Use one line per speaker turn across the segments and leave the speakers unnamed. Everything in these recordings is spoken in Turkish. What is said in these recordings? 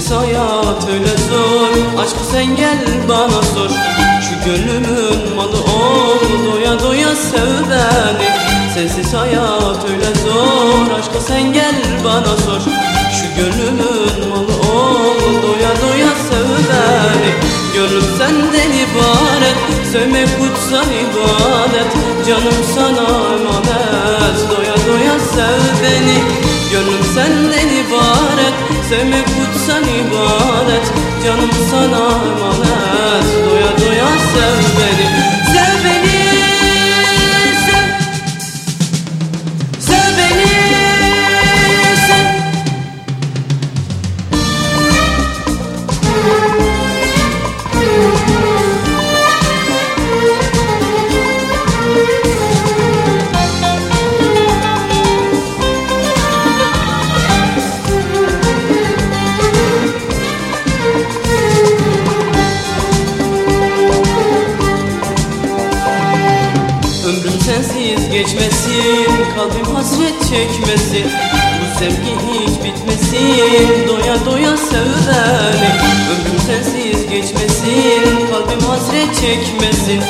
Sensiz hayat öyle zor. Aşkı sen gel bana sor. Şu gönlümün malı ol. Doya doya sev beni. Sensiz hayat öyle zor. Aşkı sen gel bana sor. Şu gönlümün malı ol. Doya doya sev beni. Gönlüm senden ibaret. Sevmek kutsal ibadet. Canım sana emanet. Doya doya sev beni Gönlüm senden ibaret Sevmek kutsal ibadet Canım sana emanet Sensiz geçmesin Kalbim hasret çekmesin Bu sevgi hiç bitmesin Doya doya sev beni Ömrüm sensiz geçmesin Kalbim hasret çekmesin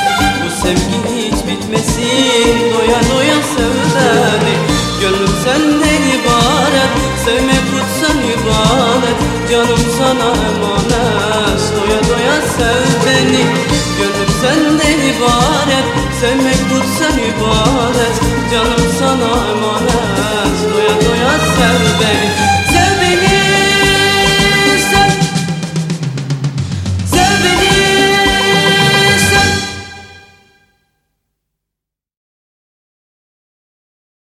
Bu sevgi hiç bitmesin Doya doya sev beni Gönlüm senden ibaret Sevme kutsal ibadet Canım sana emanet ibadet